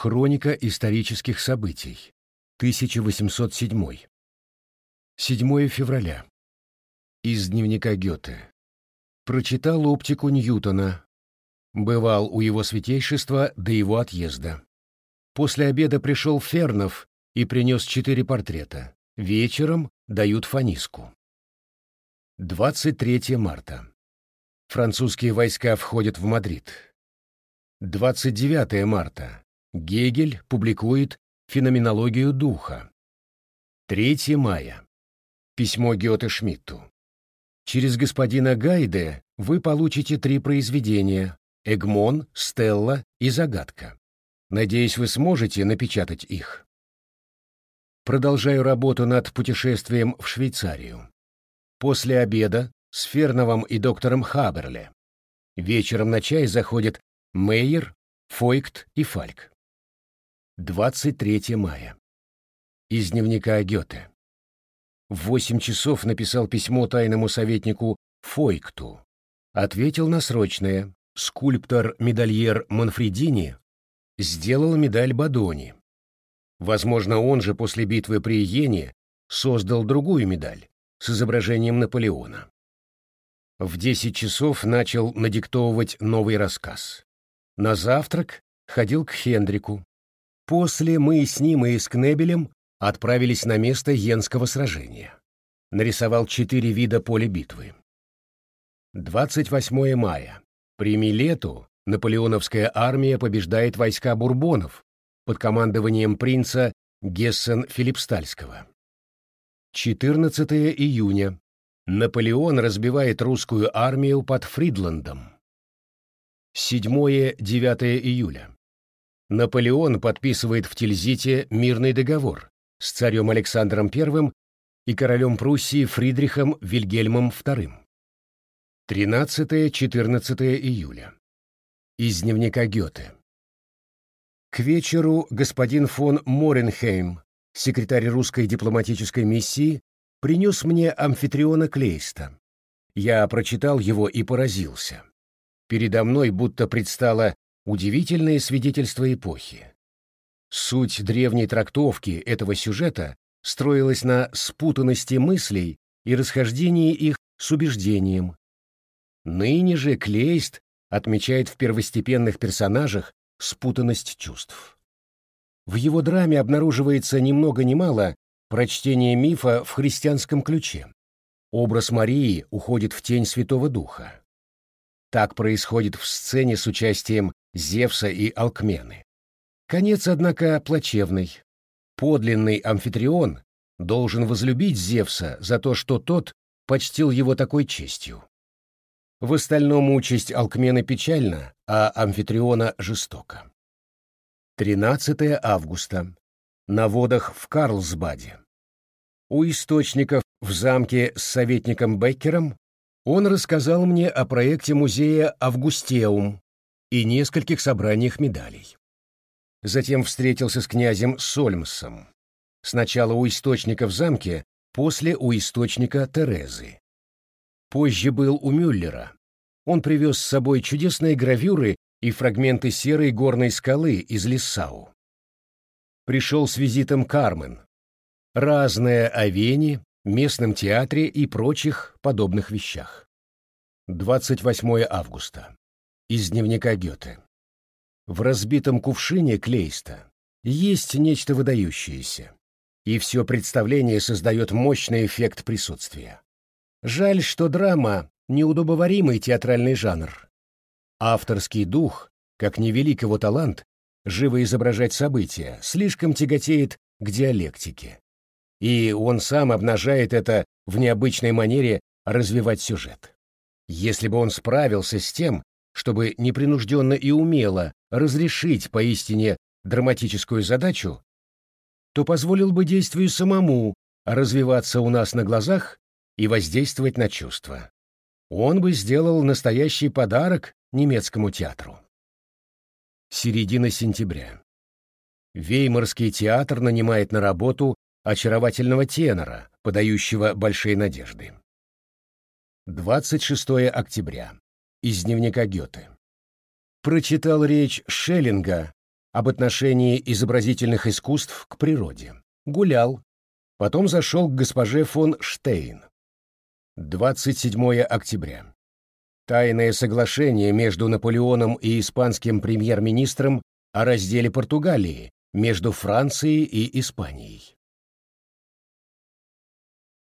Хроника исторических событий. 1807. 7 февраля. Из дневника Гёте. Прочитал оптику Ньютона. Бывал у его святейшества до его отъезда. После обеда пришел Фернов и принес четыре портрета. Вечером дают фаниску. 23 марта. Французские войска входят в Мадрид. 29 марта. Гегель публикует «Феноменологию духа». 3 мая. Письмо Гёте Шмидту. Через господина Гайде вы получите три произведения «Эгмон», «Стелла» и «Загадка». Надеюсь, вы сможете напечатать их. Продолжаю работу над путешествием в Швейцарию. После обеда с Ферновым и доктором Хаберле. Вечером на чай заходят Мейер, Фойкт и Фальк. 23 мая. Из дневника Гёте. В восемь часов написал письмо тайному советнику Фойкту. Ответил на срочное. Скульптор-медальер Манфредини сделал медаль Бадони. Возможно, он же после битвы при Йене создал другую медаль с изображением Наполеона. В десять часов начал надиктовывать новый рассказ. На завтрак ходил к Хендрику, После мы с ним и с Кнебелем отправились на место Йенского сражения. Нарисовал четыре вида поля битвы. 28 мая. При Милету наполеоновская армия побеждает войска бурбонов под командованием принца Гессен-Филипстальского. 14 июня. Наполеон разбивает русскую армию под Фридландом. 7-9 июля. Наполеон подписывает в Тильзите мирный договор с царем Александром I и королем Пруссии Фридрихом Вильгельмом II. 13-14 июля. Из дневника Гёте. К вечеру господин фон Моренхейм, секретарь русской дипломатической миссии, принес мне амфитриона Клейста. Я прочитал его и поразился. Передо мной будто предстала Удивительное свидетельство эпохи. Суть древней трактовки этого сюжета строилась на спутанности мыслей и расхождении их с убеждением. Ныне же Клейст отмечает в первостепенных персонажах спутанность чувств. В его драме обнаруживается ни много ни мало прочтение мифа в христианском ключе. Образ Марии уходит в тень Святого Духа. Так происходит в сцене с участием Зевса и Алкмены. Конец, однако, плачевный. Подлинный амфитрион должен возлюбить Зевса за то, что тот почтил его такой честью. В остальном участь Алкмены печальна, а амфитриона жестока. 13 августа. На водах в Карлсбаде. У источников в замке с советником Беккером он рассказал мне о проекте музея «Августеум», и нескольких собраниях медалей. Затем встретился с князем Сольмсом. Сначала у источника в замке, после у источника Терезы. Позже был у Мюллера. Он привез с собой чудесные гравюры и фрагменты серой горной скалы из Лиссау. Пришел с визитом Кармен. Разное о Вене, местном театре и прочих подобных вещах. 28 августа. Из дневника Гёте. В разбитом кувшине Клейста есть нечто выдающееся, и все представление создает мощный эффект присутствия. Жаль, что драма — неудобоваримый театральный жанр. Авторский дух, как невелик его талант, живо изображать события, слишком тяготеет к диалектике. И он сам обнажает это в необычной манере развивать сюжет. Если бы он справился с тем, чтобы непринужденно и умело разрешить поистине драматическую задачу, то позволил бы действию самому развиваться у нас на глазах и воздействовать на чувства. Он бы сделал настоящий подарок немецкому театру. Середина сентября. Веймарский театр нанимает на работу очаровательного тенора, подающего большие надежды. 26 октября. Из дневника Гёте. Прочитал речь Шеллинга об отношении изобразительных искусств к природе. Гулял. Потом зашел к госпоже фон Штейн. 27 октября. Тайное соглашение между Наполеоном и испанским премьер-министром о разделе Португалии между Францией и Испанией.